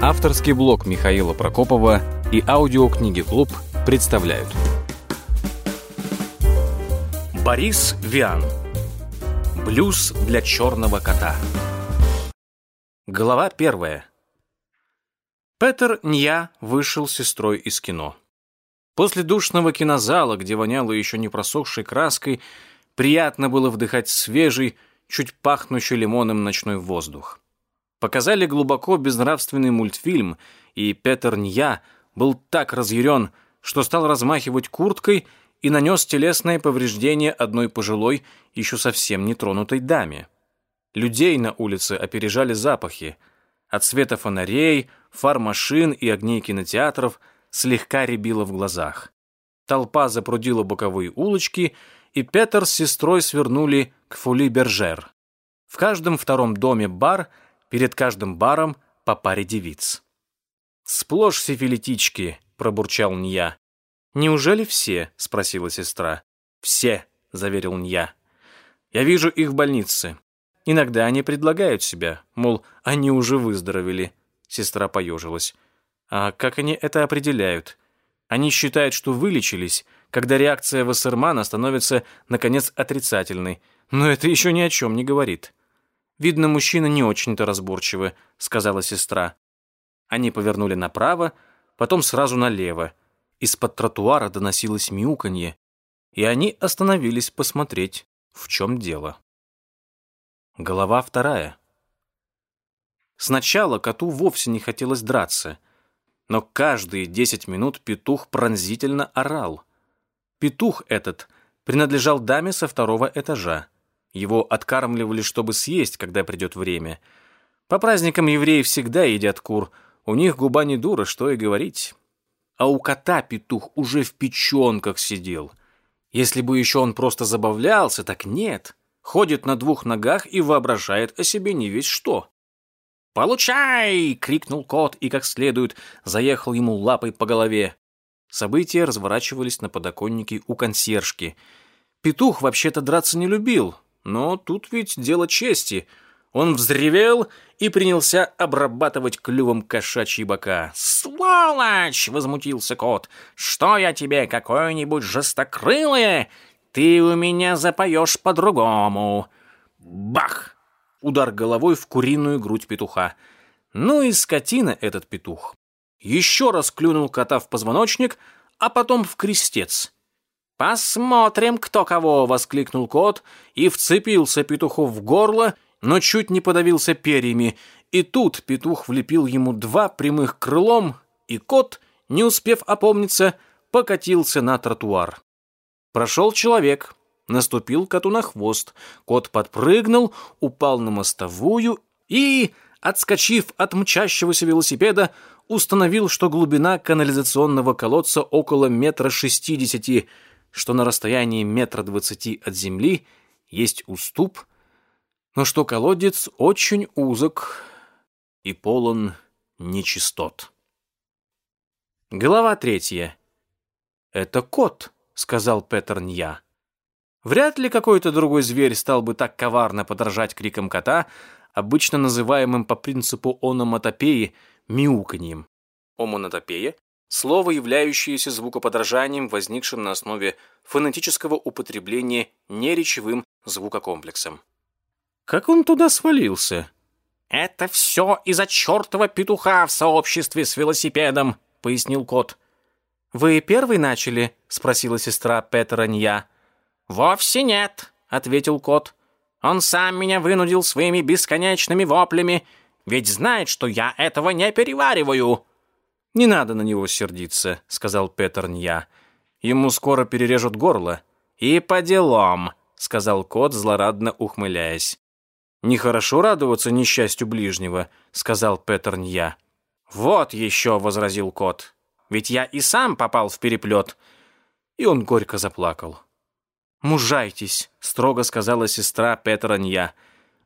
Авторский блог Михаила Прокопова и аудиокниги «Клуб» представляют. Борис Виан. Блюз для черного кота. Глава первая. Петер Нья вышел с сестрой из кино. После душного кинозала, где воняло еще не просохшей краской, приятно было вдыхать свежий, чуть пахнущий лимоном ночной воздух. Показали глубоко безнравственный мультфильм, и Петер Нья был так разъярен, что стал размахивать курткой и нанес телесное повреждение одной пожилой, еще совсем не тронутой даме. Людей на улице опережали запахи. От света фонарей, фар машин и огней кинотеатров слегка рябило в глазах. Толпа запрудила боковые улочки, и Петер с сестрой свернули к Фули-Бержер. В каждом втором доме бар, перед каждым баром по паре девиц. «Сплошь сифилитички», — пробурчал Нья. «Неужели все?» — спросила сестра. «Все», — заверил Нья. «Я вижу их в больнице. Иногда они предлагают себя, мол, они уже выздоровели». Сестра поежилась. «А как они это определяют? Они считают, что вылечились, когда реакция Вассермана становится, наконец, отрицательной. Но это еще ни о чем не говорит. «Видно, мужчина не очень-то разборчивы», — сказала сестра. Они повернули направо, потом сразу налево. Из-под тротуара доносилось мяуканье, и они остановились посмотреть, в чем дело. Голова вторая. Сначала коту вовсе не хотелось драться, но каждые десять минут петух пронзительно орал. Петух этот принадлежал даме со второго этажа. Его откармливали, чтобы съесть, когда придет время. По праздникам евреи всегда едят кур. У них губа не дура, что и говорить. А у кота петух уже в печенках сидел. Если бы еще он просто забавлялся, так нет. Ходит на двух ногах и воображает о себе не весь что. «Получай!» — крикнул кот и как следует заехал ему лапой по голове. События разворачивались на подоконнике у консьержки. Петух вообще-то драться не любил, но тут ведь дело чести. Он взревел и принялся обрабатывать клювом кошачьи бока. «Сволочь!» — возмутился кот. «Что я тебе, какое-нибудь жестокрылое? Ты у меня запоешь по-другому!» Бах! Удар головой в куриную грудь петуха. Ну и скотина этот петух еще раз клюнул кота в позвоночник, а потом в крестец. «Посмотрим, кто кого!» — воскликнул кот и вцепился петуху в горло, но чуть не подавился перьями. И тут петух влепил ему два прямых крылом, и кот, не успев опомниться, покатился на тротуар. Прошел человек, наступил коту на хвост. Кот подпрыгнул, упал на мостовую и, отскочив от мчащегося велосипеда, установил, что глубина канализационного колодца около метра шестидесяти, что на расстоянии метра двадцати от земли есть уступ, но что колодец очень узок и полон нечистот. Глава третья. «Это кот», — сказал Петр Нья. Вряд ли какой-то другой зверь стал бы так коварно подражать крикам кота, обычно называемым по принципу ономатопеи мяуканьем. Омонотопея – слово, являющееся звукоподражанием, возникшим на основе фонетического употребления неречевым звукокомплексом. Как он туда свалился? «Это все из-за чертова петуха в сообществе с велосипедом», — пояснил кот. «Вы первый начали?» — спросила сестра Петра Нья. «Вовсе нет», — ответил кот. «Он сам меня вынудил своими бесконечными воплями, ведь знает, что я этого не перевариваю». «Не надо на него сердиться», — сказал Петр Нья. «Ему скоро перережут горло». «И по делам», — сказал кот, злорадно ухмыляясь. «Нехорошо радоваться несчастью ближнего», — сказал Петр Нья. «Вот еще», — возразил кот. «Ведь я и сам попал в переплет». И он горько заплакал. «Мужайтесь», — строго сказала сестра Петра.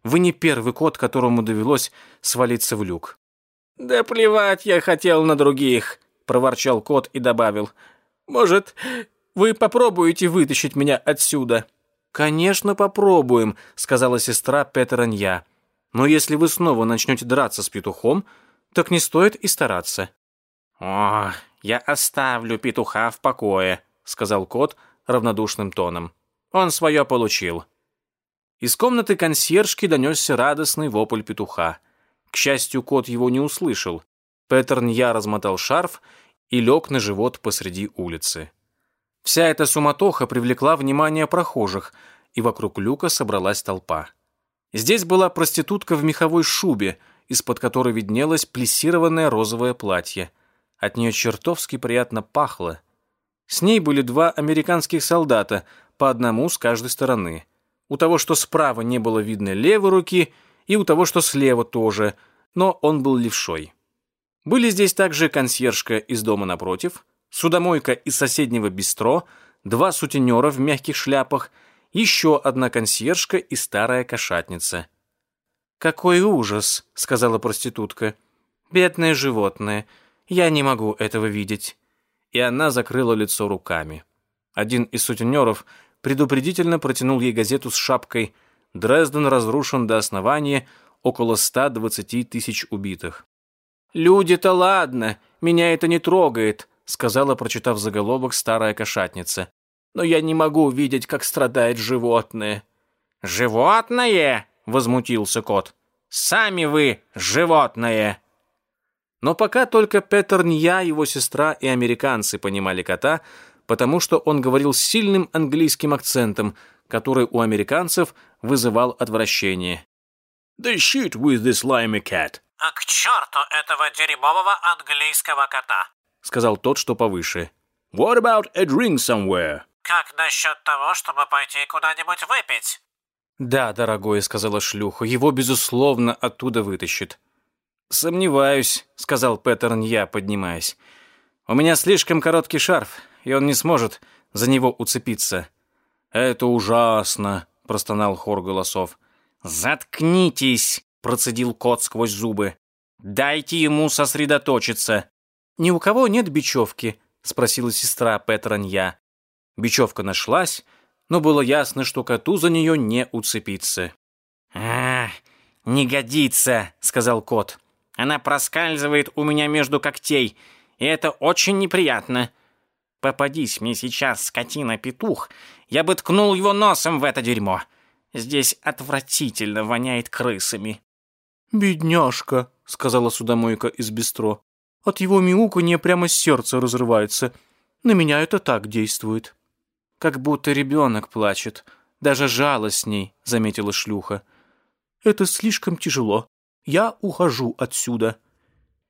Вы не первый кот, которому довелось свалиться в люк». «Да плевать я хотел на других», — проворчал кот и добавил. «Может, вы попробуете вытащить меня отсюда?» «Конечно, попробуем», — сказала сестра Петеранья. «Но если вы снова начнете драться с петухом, так не стоит и стараться. «О, я оставлю петуха в покое», — сказал кот равнодушным тоном. «Он свое получил». Из комнаты консьержки донесся радостный вопль петуха. К счастью, кот его не услышал. Петер Нья размотал шарф и лег на живот посреди улицы. Вся эта суматоха привлекла внимание прохожих, и вокруг люка собралась толпа. Здесь была проститутка в меховой шубе, из-под которой виднелось плессированное розовое платье. От нее чертовски приятно пахло. С ней были два американских солдата, по одному с каждой стороны. У того, что справа не было видно левой руки, и у того, что слева тоже, но он был левшой. Были здесь также консьержка из дома напротив, судомойка из соседнего бистро, два сутенера в мягких шляпах, еще одна консьержка и старая кошатница. «Какой ужас!» — сказала проститутка. «Бедное животное. Я не могу этого видеть». И она закрыла лицо руками. Один из сутенеров предупредительно протянул ей газету с шапкой «Дрезден разрушен до основания, около 120 тысяч убитых». «Люди-то ладно, меня это не трогает», сказала, прочитав заголовок, старая кошатница. «Но я не могу видеть, как страдает животное». «Животное?» — возмутился кот. «Сами вы животное!» Но пока только Петер Нья, его сестра и американцы понимали кота, потому что он говорил с сильным английским акцентом, который у американцев вызывал отвращение. «They shoot with this slimy cat», «А к черту этого дерьмового английского кота!» — сказал тот, что повыше. «What about a drink somewhere?» «Как насчет того, чтобы пойти куда-нибудь выпить?» «Да, дорогой», — сказала шлюха, — «его, безусловно, оттуда вытащит». «Сомневаюсь», — сказал Петер Нья, поднимаясь. «У меня слишком короткий шарф, и он не сможет за него уцепиться». «Это ужасно», — простонал хор голосов. «Заткнитесь!» процедил кот сквозь зубы. «Дайте ему сосредоточиться». «Ни у кого нет бечевки?» — спросила сестра Петранья. Бечевка нашлась, но было ясно, что коту за нее не уцепиться. «А, не годится», — сказал кот. «Она проскальзывает у меня между когтей, и это очень неприятно. Попадись мне сейчас, скотина-петух, я бы ткнул его носом в это дерьмо. Здесь отвратительно воняет крысами». «Бедняжка», — сказала судомойка из бистро. «От его мяуканья прямо сердце разрывается. На меня это так действует». «Как будто ребенок плачет. Даже жалостней», — заметила шлюха. «Это слишком тяжело. Я ухожу отсюда».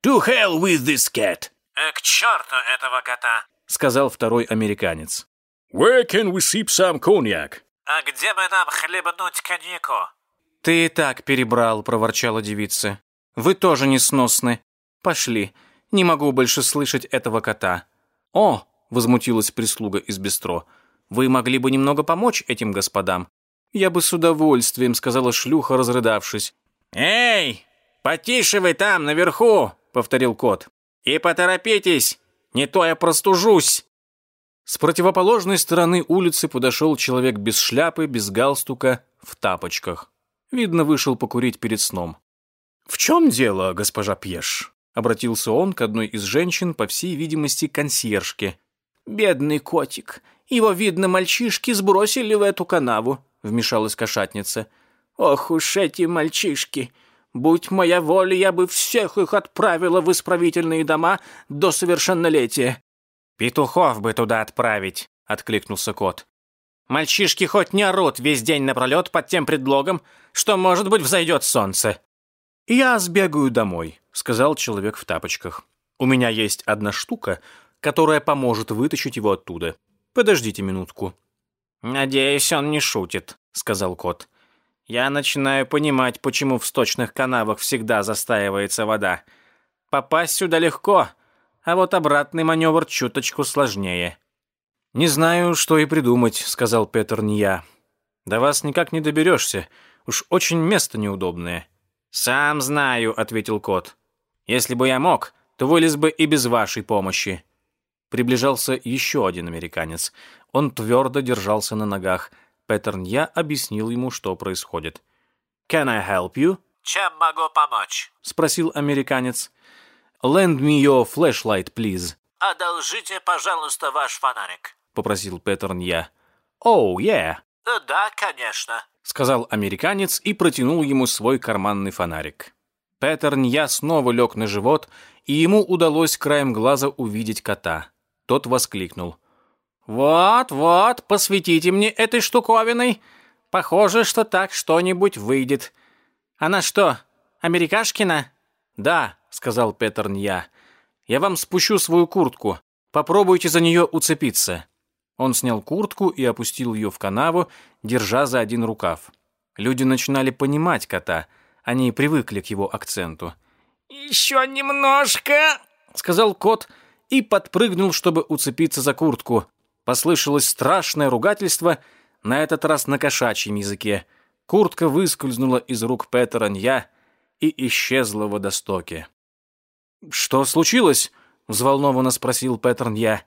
«To hell with this cat!» э, «К черту этого кота!» — сказал второй американец. «Where can we sip some cognac?» «А где бы нам хлебнуть коньяку?» «Ты и так перебрал», — проворчала девица. «Вы тоже несносны. Пошли. Не могу больше слышать этого кота». «О!» — возмутилась прислуга из бистро. «Вы могли бы немного помочь этим господам?» «Я бы с удовольствием», — сказала шлюха, разрыдавшись. «Эй, потише вы там, наверху!» — повторил кот. «И поторопитесь, не то я простужусь!» С противоположной стороны улицы подошел человек без шляпы, без галстука, в тапочках. Видно, вышел покурить перед сном. «В чем дело, госпожа Пьеш?» Обратился он к одной из женщин, по всей видимости, консьержке. «Бедный котик. Его, видно, мальчишки сбросили в эту канаву», — вмешалась кошатница. «Ох уж эти мальчишки! Будь моя воля, я бы всех их отправила в исправительные дома до совершеннолетия». «Петухов бы туда отправить», — откликнулся кот. Мальчишки хоть не орут весь день напролет под тем предлогом, что, может быть, взойдет солнце». «Я сбегаю домой», — сказал человек в тапочках. «У меня есть одна штука, которая поможет вытащить его оттуда. Подождите минутку». «Надеюсь, он не шутит», — сказал кот. «Я начинаю понимать, почему в сточных канавах всегда застаивается вода. Попасть сюда легко, а вот обратный маневр чуточку сложнее». «Не знаю, что и придумать», — сказал Петр Ния. «До вас никак не доберешься. Уж очень место неудобное». «Сам знаю», — ответил кот. «Если бы я мог, то вылез бы и без вашей помощи». Приближался еще один американец. Он твердо держался на ногах. Петер Нья объяснил ему, что происходит. «Can I help you?» Чем могу помочь?» — спросил американец. «Lend me your flashlight, please», «Одолжите, пожалуйста, ваш фонарик». — попросил Петерн я. «Oh, yeah», «Да, конечно». — сказал американец и протянул ему свой карманный фонарик. Петерн я снова лег на живот, и ему удалось краем глаза увидеть кота. Тот воскликнул. «Вот, вот, посветите мне этой штуковиной. Похоже, что так что-нибудь выйдет. Она что, америкашкина?» «Да», — сказал Петерн я. «Я вам спущу свою куртку. Попробуйте за нее уцепиться». Он снял куртку и опустил ее в канаву, держа за один рукав. Люди начинали понимать кота. Они привыкли к его акценту. «Еще немножко», — сказал кот и подпрыгнул, чтобы уцепиться за куртку. Послышалось страшное ругательство, на этот раз на кошачьем языке. Куртка выскользнула из рук Петера Нья и исчезла в водостоке. «Что случилось?» — взволнованно спросил Петер Нья.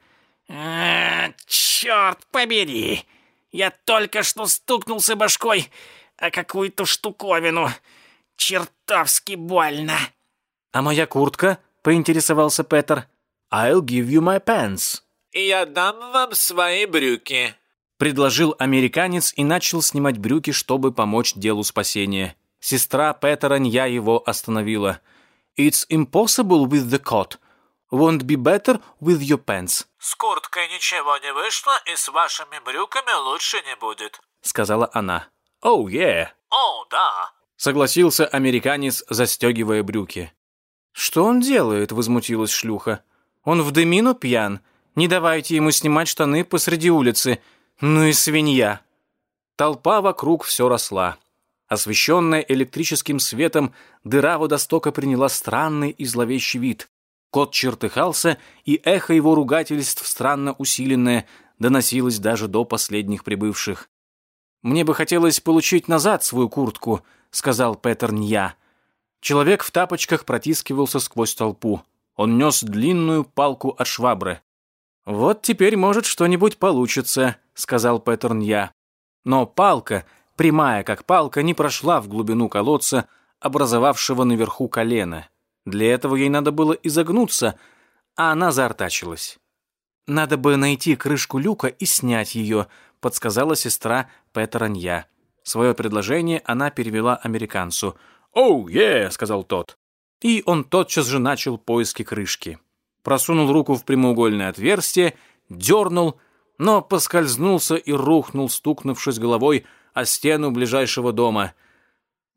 «А, черт побери! Я только что стукнулся башкой о какую-то штуковину. Чертовски больно!» «А моя куртка?» — поинтересовался Петер. «I'll give you my pants». «Я дам вам свои брюки», — предложил американец и начал снимать брюки, чтобы помочь делу спасения. Сестра Петера Нья его остановила. «It's impossible with the coat. Won't be better with your pants», «С курткой ничего не вышло, и с вашими брюками лучше не будет», — сказала она. «Oh, yeah», «О, да». — согласился американец, застегивая брюки. «Что он делает?» — возмутилась шлюха. «Он в дымину пьян. Не давайте ему снимать штаны посреди улицы. Ну и свинья». Толпа вокруг все росла. Освещенная электрическим светом, дыра водостока приняла странный и зловещий вид. Кот чертыхался, и эхо его ругательств, странно усиленное, доносилось даже до последних прибывших. «Мне бы хотелось получить назад свою куртку», — сказал Петер Нья. Человек в тапочках протискивался сквозь толпу. Он нес длинную палку от швабры. «Вот теперь, может, что-нибудь получится», — сказал Петер Нья. Но палка, прямая как палка, не прошла в глубину колодца, образовавшего наверху колено. Для этого ей надо было изогнуться, а она заортачилась. «Надо бы найти крышку люка и снять ее», — подсказала сестра Петера Нья. Свое предложение она перевела американцу. «Оу, oh, yeah», — сказал тот. И он тотчас же начал поиски крышки. Просунул руку в прямоугольное отверстие, дернул, но поскользнулся и рухнул, стукнувшись головой о стену ближайшего дома —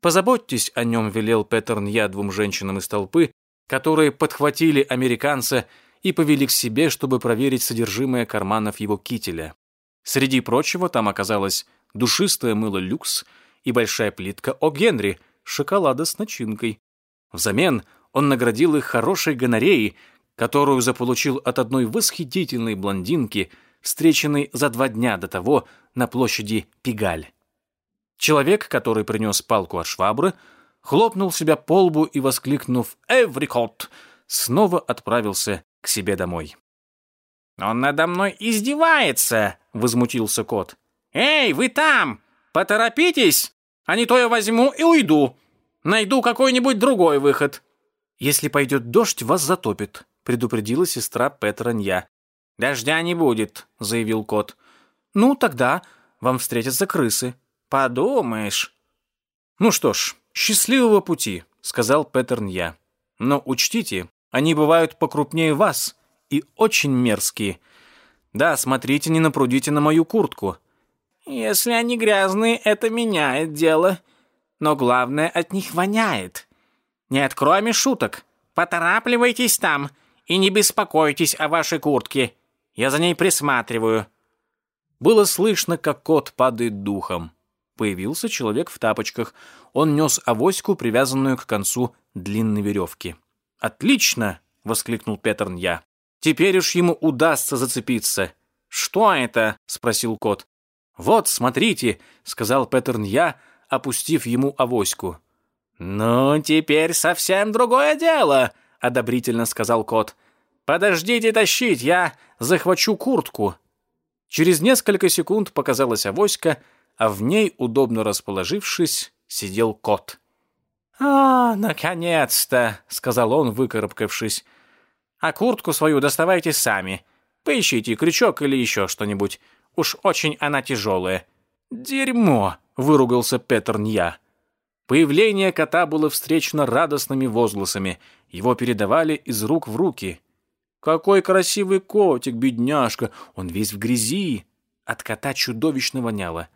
«Позаботьтесь о нем», — велел Петер Нья двум женщинам из толпы, которые подхватили американца и повели к себе, чтобы проверить содержимое карманов его кителя. Среди прочего там оказалось душистое мыло «Люкс» и большая плитка «О Генри» шоколада с начинкой. Взамен он наградил их хорошей гонореей, которую заполучил от одной восхитительной блондинки, встреченной за два дня до того на площади Пигаль. Человек, который принес палку от швабры, хлопнул себя по лбу и, воскликнув «Эврикот!», снова отправился к себе домой. «Он надо мной издевается!» — возмутился кот. «Эй, вы там! Поторопитесь, а не то я возьму и уйду. Найду какой-нибудь другой выход». «Если пойдет дождь, вас затопит», — предупредила сестра Петра Нья. «Дождя не будет», — заявил кот. «Ну, тогда вам встретятся крысы», «Подумаешь». «Ну что ж, счастливого пути», — сказал Петерн я. «Но учтите, они бывают покрупнее вас и очень мерзкие. Да, смотрите, не напрудите на мою куртку». «Если они грязные, это меняет дело. Но главное, от них воняет. Нет, кроме шуток, поторапливайтесь там и не беспокойтесь о вашей куртке. Я за ней присматриваю». Было слышно, как кот падает духом появился человек в тапочках. Он нес авоську, привязанную к концу длинной веревки. «Отлично!» — воскликнул Петерн я. «Теперь уж ему удастся зацепиться». «Что это?» — спросил кот. «Вот, смотрите», — сказал Петерн я, опустив ему авоську. «Ну, теперь совсем другое дело», — одобрительно сказал кот. «Подождите тащить, я захвачу куртку». Через несколько секунд показалась авоська, а в ней, удобно расположившись, сидел кот. «А, наконец-то!» — сказал он, выкарабкавшись. «А куртку свою доставайте сами. Поищите крючок или еще что-нибудь. Уж очень она тяжелая». «Дерьмо!» — выругался Петр Нья. Появление кота было встречено радостными возгласами. Его передавали из рук в руки. «Какой красивый котик, бедняжка! Он весь в грязи!» От кота чудовищно воняло.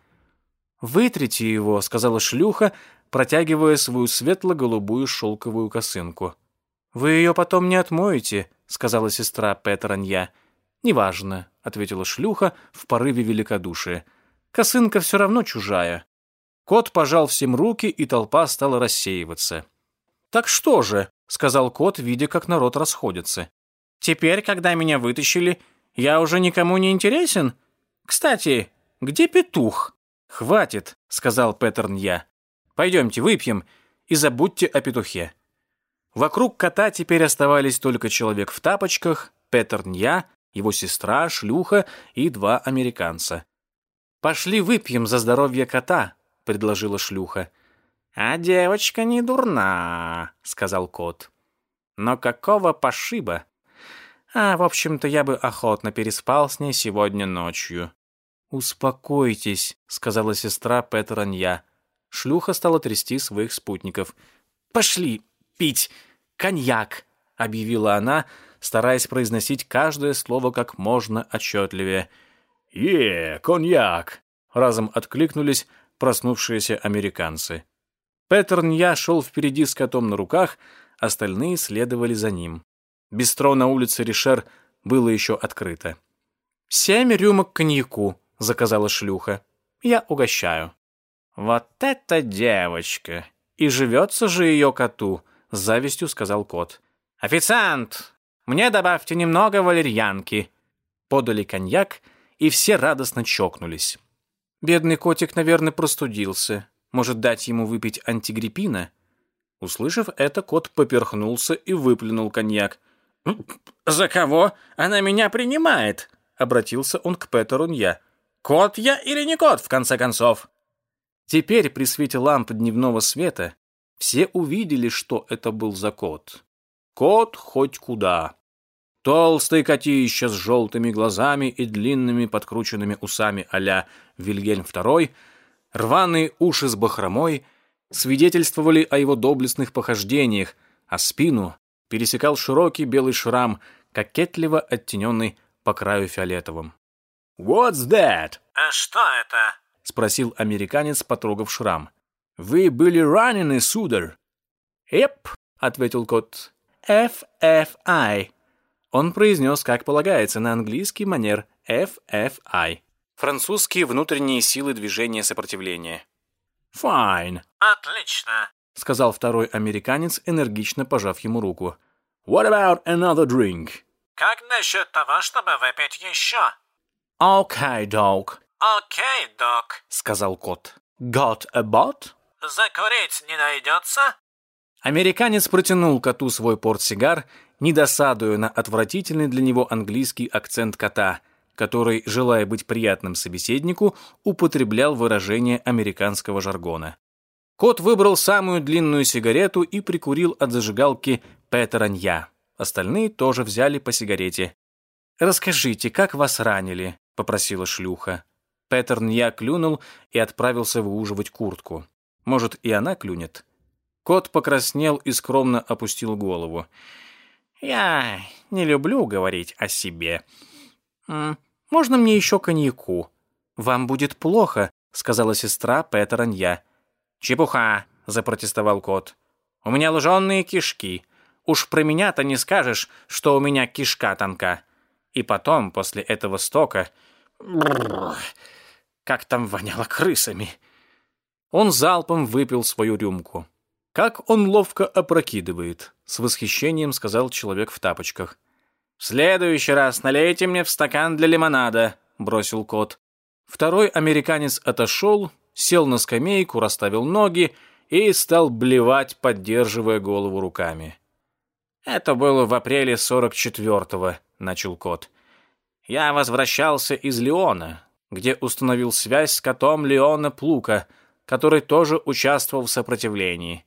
«Вытрите его», — сказала шлюха, протягивая свою светло-голубую шелковую косынку. «Вы ее потом не отмоете», — сказала сестра Петранья. «Неважно», — ответила шлюха в порыве великодушия. «Косынка все равно чужая». Кот пожал всем руки, и толпа стала рассеиваться. «Так что же?» — сказал кот, видя, как народ расходится. «Теперь, когда меня вытащили, я уже никому не интересен? Кстати, где петух?» «Хватит», — сказал Петернья. «Пойдемте выпьем и забудьте о петухе». Вокруг кота теперь оставались только человек в тапочках, Петернья, его сестра, шлюха и два американца. «Пошли выпьем за здоровье кота», — предложила шлюха. «А девочка не дурна», — сказал кот. «Но какого пошиба? А, в общем-то, я бы охотно переспал с ней сегодня ночью». «Успокойтесь», — сказала сестра Петранья. Шлюха стала трясти своих спутников. «Пошли пить коньяк», — объявила она, стараясь произносить каждое слово как можно отчетливее. «Е, коньяк!» — разом откликнулись проснувшиеся американцы. Петернья шел впереди с котом на руках, остальные следовали за ним. Бистро на улице Ришер было еще открыто. «Семь рюмок коньяку», — заказала шлюха. «Я угощаю». «Вот это девочка! И живется же ее коту», — с завистью сказал кот. «Официант, мне добавьте немного валерьянки». Подали коньяк, и все радостно чокнулись. Бедный котик, наверное, простудился. Может, дать ему выпить антигриппина? Услышав это, кот поперхнулся и выплюнул коньяк. «За кого она меня принимает?» — обратился он к Петеру Нья. «Кот я или не кот, в конце концов?» Теперь, при свете ламп дневного света, все увидели, что это был за кот. Кот хоть куда. Толстый котище с желтыми глазами и длинными подкрученными усами а-ля Вильгельм II, рваные уши с бахромой, свидетельствовали о его доблестных похождениях, а спину пересекал широкий белый шрам, кокетливо оттененный по краю фиолетовым. «What's that?» «А что это?» — спросил американец, потрогав шрам. «Вы были ранены, сударь?» «Эп», — ответил кот. «FFI». Он произнес, как полагается, на английский манер FFI. Французские внутренние силы движения сопротивления. «Fine». «Отлично», — сказал второй американец, энергично пожав ему руку. «What about another drink?» «Как насчет того, чтобы выпить еще?» «Окей, док», «Окей, док», — сказал кот. «Got a bot?» «Закурить не найдется?» Американец протянул коту свой портсигар, не досадуя на отвратительный для него английский акцент кота, который, желая быть приятным собеседнику, употреблял выражение американского жаргона. Кот выбрал самую длинную сигарету и прикурил от зажигалки Петеранья. Остальные тоже взяли по сигарете. «Расскажите, как вас ранили?» — попросила шлюха. Петернья клюнул и отправился выуживать куртку. Может, и она клюнет? Кот покраснел и скромно опустил голову. «Я не люблю говорить о себе. Можно мне еще коньяку?» «Вам будет плохо», — сказала сестра Петеранья. «Чепуха», — запротестовал кот. «У меня лженые кишки. Уж про меня-то не скажешь, что у меня кишка тонка. И потом, после этого стока... Как там воняло крысами!» Он залпом выпил свою рюмку. «Как он ловко опрокидывает», — с восхищением сказал человек в тапочках. «В следующий раз налейте мне в стакан для лимонада», — бросил кот. Второй американец отошел, сел на скамейку, расставил ноги и стал блевать, поддерживая голову руками. «Это было в апреле 44-го», — начал кот. «Я возвращался из Леона, где установил связь с котом Леона Плука, который тоже участвовал в сопротивлении.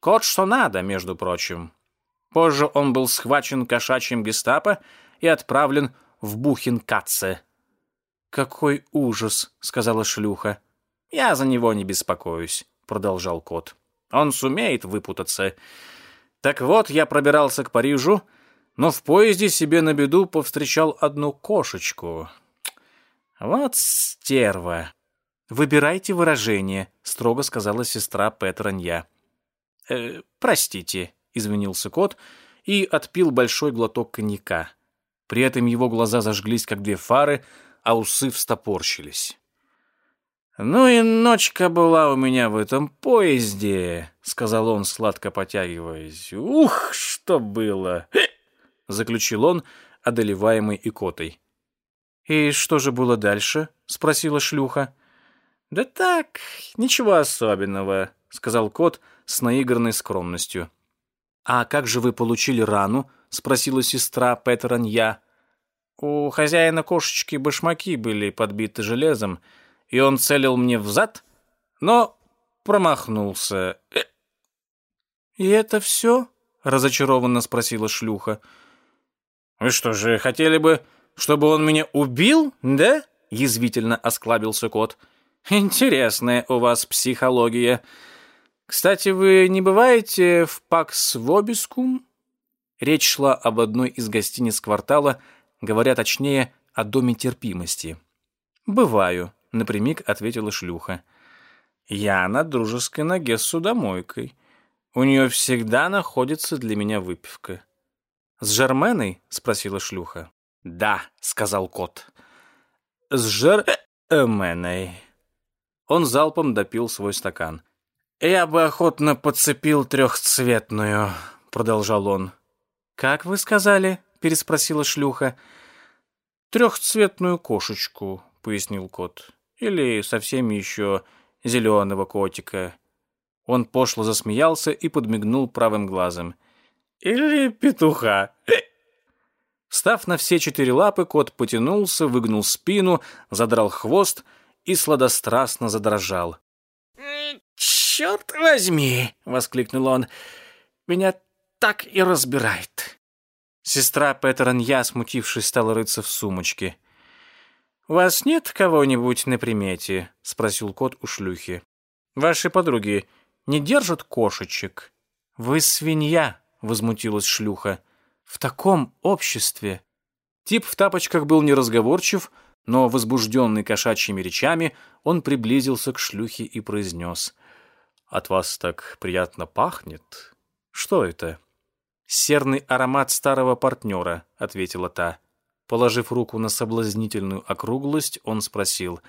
Кот что надо, между прочим. Позже он был схвачен кошачьим гестапо и отправлен в Бухенкатце. «Какой ужас!» — сказала шлюха. «Я за него не беспокоюсь», — продолжал кот. «Он сумеет выпутаться. Так вот, я пробирался к Парижу, но в поезде себе на беду повстречал одну кошечку. Вот стерва!» «Выбирайте выражение», — строго сказала сестра Петронья. «Э, «Простите», — извинился кот и отпил большой глоток коньяка. При этом его глаза зажглись, как две фары, а усы встопорщились. «Ну и ночка была у меня в этом поезде», — сказал он, сладко потягиваясь. «Ух, что было!» — заключил он, одолеваемый икотой. «И что же было дальше?» — спросила шлюха. «Да так, ничего особенного», — сказал кот с наигранной скромностью. «А как же вы получили рану?» — спросила сестра Петеранья. «У хозяина кошечки башмаки были подбиты железом, и он целил мне в зад, но промахнулся». «И это все?» — разочарованно спросила шлюха. «Вы что же, хотели бы, чтобы он меня убил, да?» — язвительно осклабился кот. «Интересная у вас психология». Кстати, вы не бываете в Пакс Вобискум? Речь шла об одной из гостиниц квартала, говоря точнее, о доме терпимости. «Бываю», — напрямик ответила шлюха. «Я на дружеской ноге с судомойкой. У нее всегда находится для меня выпивка». «С Жерменой?» — спросила шлюха. «Да», — сказал кот. «С Жерменой». Он залпом допил свой стакан. «Я бы охотно подцепил трехцветную», — продолжал он. «Как вы сказали?» — переспросила шлюха. «Трехцветную кошечку», — пояснил кот. «Или совсем еще зеленого котика». Он пошло засмеялся и подмигнул правым глазом. «Или петуха». Встав на все четыре лапы, кот потянулся, выгнул спину, задрал хвост и сладострастно задрожал черт возьми!» — воскликнул он. «Меня так и разбирает». Сестра Петеранья, смутившись, стала рыться в сумочке. «У вас нет кого-нибудь на примете?» — спросил кот у шлюхи. «Ваши подруги не держат кошечек?» «Вы свинья!» — возмутилась шлюха. «В таком обществе!» Тип в тапочках был неразговорчив, но, возбужденный кошачьими речами, он приблизился к шлюхе и произнес. От вас так приятно пахнет. Что это? Серный аромат старого партнера, ответила та. Положив руку на соблазнительную округлость, он спросил,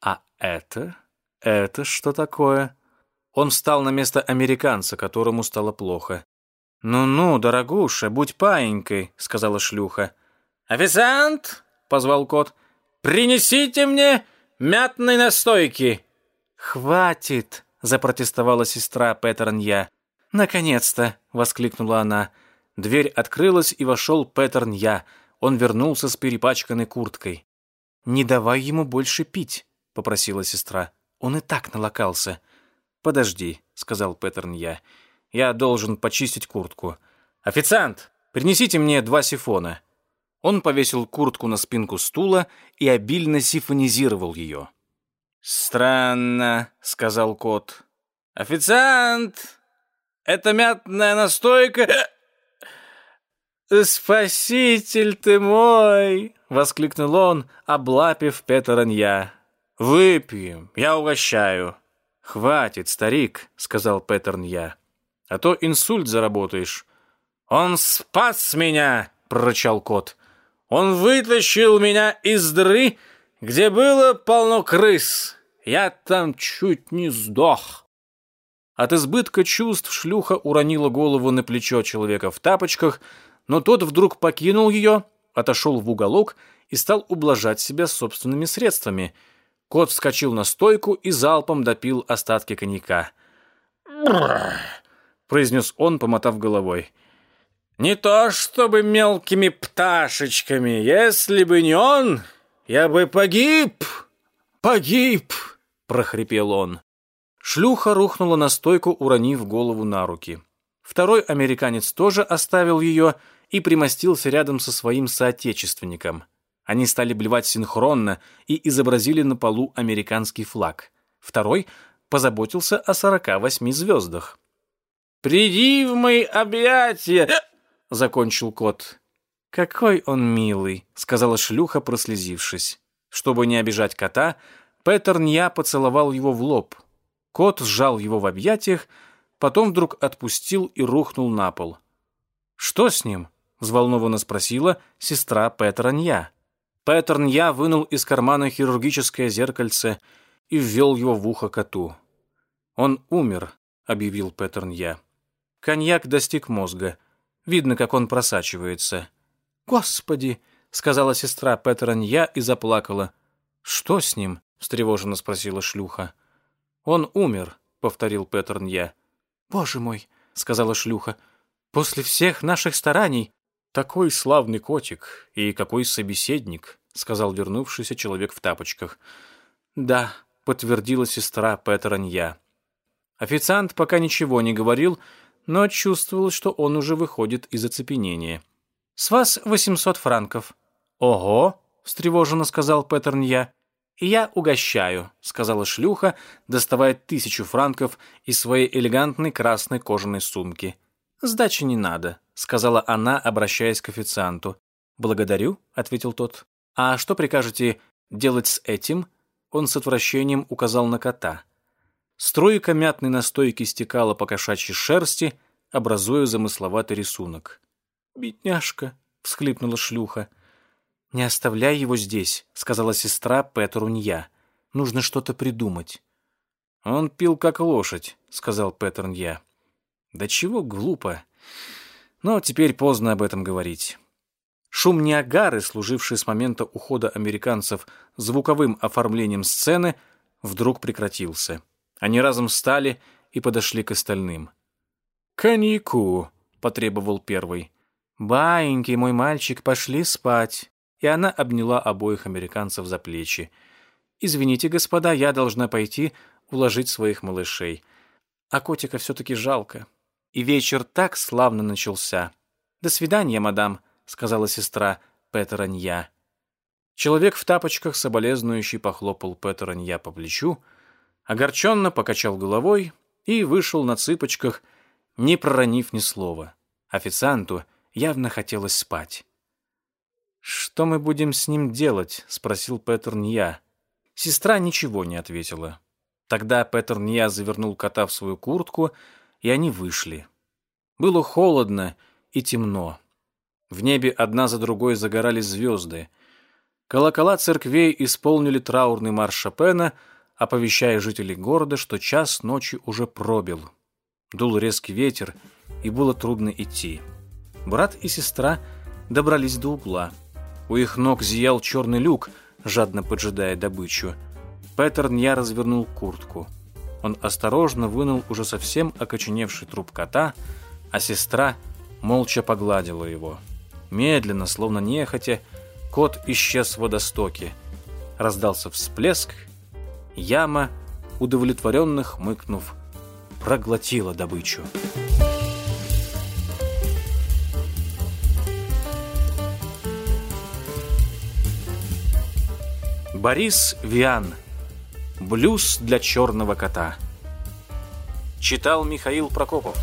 «А это? Это что такое?» Он встал на место американца, которому стало плохо. «Ну-ну, дорогуша, будь паинькой», — сказала шлюха. «Официант!» — позвал кот. «Принесите мне мятной настойки!» «Хватит!» Запротестовала сестра Петернья. «Наконец-то!» — воскликнула она. Дверь открылась, и вошел Петернья. Он вернулся с перепачканной курткой. «Не давай ему больше пить», — попросила сестра. «Он и так налокался». «Подожди», — сказал Петернья. «Я должен почистить куртку. Официант, принесите мне два сифона». Он повесил куртку на спинку стула и обильно сифонизировал ее. «Странно», — сказал кот. «Официант! Это мятная настойка...» «Спаситель ты мой!» — воскликнул он, облапив Петеранья. «Выпьем, я угощаю». «Хватит, старик», — сказал Петернья. «А то инсульт заработаешь». «Он спас меня!» — прорычал кот. «Он вытащил меня из дыры, где было полно крыс. Я там чуть не сдох. От избытка чувств шлюха уронила голову на плечо человека в тапочках, но тот вдруг покинул ее, отошел в уголок и стал ублажать себя собственными средствами. Кот вскочил на стойку и залпом допил остатки коньяка. произнес он, помотав головой. «Не то чтобы мелкими пташечками. Если бы не он, я бы погиб, погиб!» — прохрипел он. Шлюха рухнула на стойку, уронив голову на руки. Второй американец тоже оставил ее и примостился рядом со своим соотечественником. Они стали блевать синхронно и изобразили на полу американский флаг. Второй позаботился о 48 звездах. «Приди в мои объятия!» — закончил кот. «Какой он милый!» — сказала шлюха, прослезившись. Чтобы не обижать кота, Петер Нья поцеловал его в лоб. Кот сжал его в объятиях, потом вдруг отпустил и рухнул на пол. «Что с ним?» — взволнованно спросила сестра Петра Нья. Петер Нья вынул из кармана хирургическое зеркальце и ввел его в ухо коту. «Он умер», — объявил Петер Нья. Коньяк достиг мозга. Видно, как он просачивается. «Господи!» — сказала сестра Петра Нья и заплакала. «Что с ним?» — встревоженно спросила шлюха. «Он умер», — повторил Петр Нья. «Боже мой!» — сказала шлюха. «После всех наших стараний...» «Такой славный котик и какой собеседник», — сказал вернувшийся человек в тапочках. «Да», — подтвердила сестра Петра Нья. Официант пока ничего не говорил, но чувствовал, что он уже выходит из оцепенения. «С вас восемьсот франков». «Ого!» — встревоженно сказал Петр Нья. «Я угощаю», — сказала шлюха, доставая тысячу франков из своей элегантной красной кожаной сумки. «Сдачи не надо», — сказала она, обращаясь к официанту. «Благодарю», — ответил тот. «А что прикажете делать с этим?» Он с отвращением указал на кота. Струйка мятной настойки стекала по кошачьей шерсти, образуя замысловатый рисунок. «Бедняжка», — всхлипнула шлюха. «Не оставляй его здесь», — сказала сестра Петрунья. «Нужно что-то придумать». «Он пил как лошадь», — сказал Петрунья. «Да чего глупо. Но теперь поздно об этом говорить». Шум Ниагары, служивший с момента ухода американцев звуковым оформлением сцены, вдруг прекратился. Они разом встали и подошли к остальным. «Коньяку», — потребовал первый. «Баиньки, мой мальчик, пошли спать», и она обняла обоих американцев за плечи. «Извините, господа, я должна пойти уложить своих малышей. А котика все-таки жалко. И вечер так славно начался. До свидания, мадам», — сказала сестра Петеранья. Человек в тапочках, соболезнующий, похлопал Петеранья по плечу, огорченно покачал головой и вышел на цыпочках, не проронив ни слова. Официанту явно хотелось спать. «Что мы будем с ним делать?» — спросил Нья. Сестра ничего не ответила. Тогда Нья завернул кота в свою куртку, и они вышли. Было холодно и темно. В небе одна за другой загорались звезды. Колокола церквей исполнили траурный марш Шопена, оповещая жителей города, что час ночи уже пробил. Дул резкий ветер, и было трудно идти. Брат и сестра добрались до угла — у их ног зиял черный люк, жадно поджидая добычу. Петерн я развернул куртку. Он осторожно вынул уже совсем окоченевший труп кота, а сестра молча погладила его. Медленно, словно нехотя, кот исчез в водостоке. Раздался всплеск, яма, удовлетворенно хмыкнув, проглотила добычу. Борис Виан. Блюз для черного кота. Читал Михаил Прокопов.